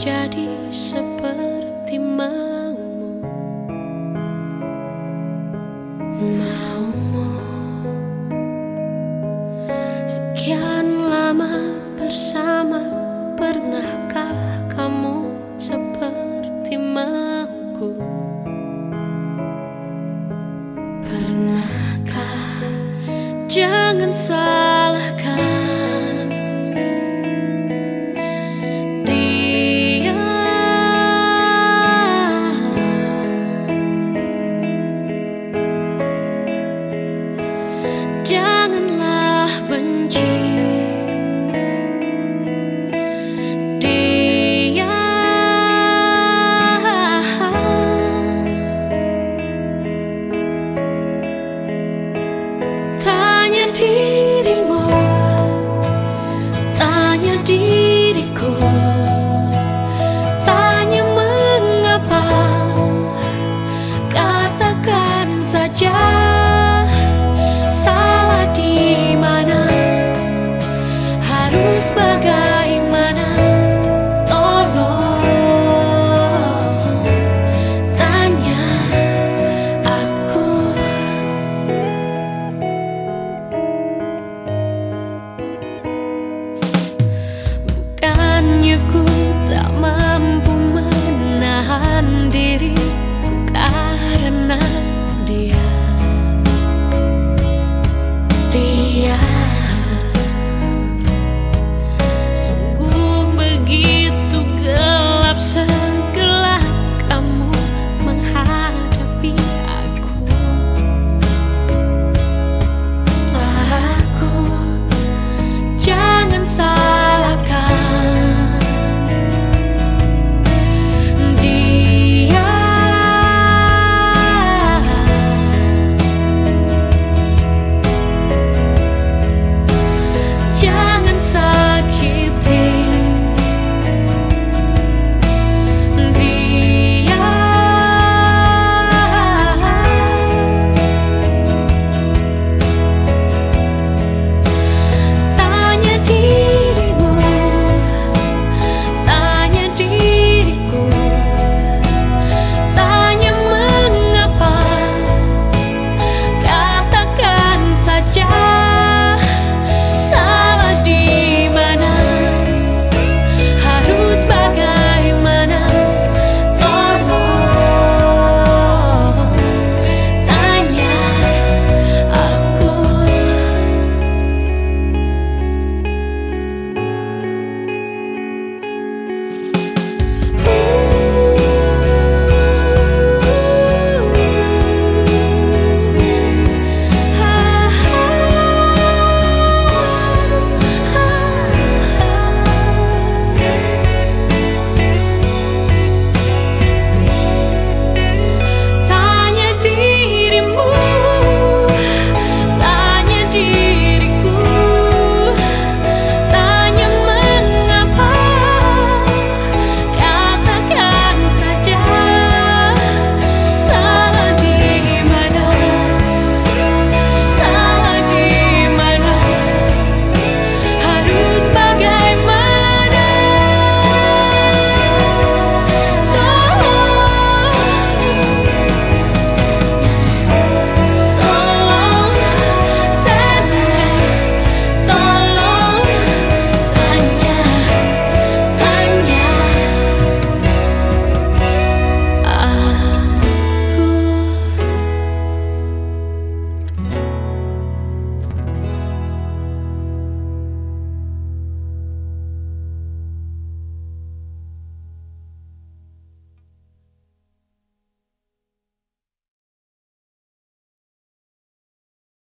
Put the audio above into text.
jadi seperti maumu. Maumu. Sekian lama bersama Pernahkah kamu seperti mauku? Pernahkah? Jangan salahkan 听 menyekut tak mau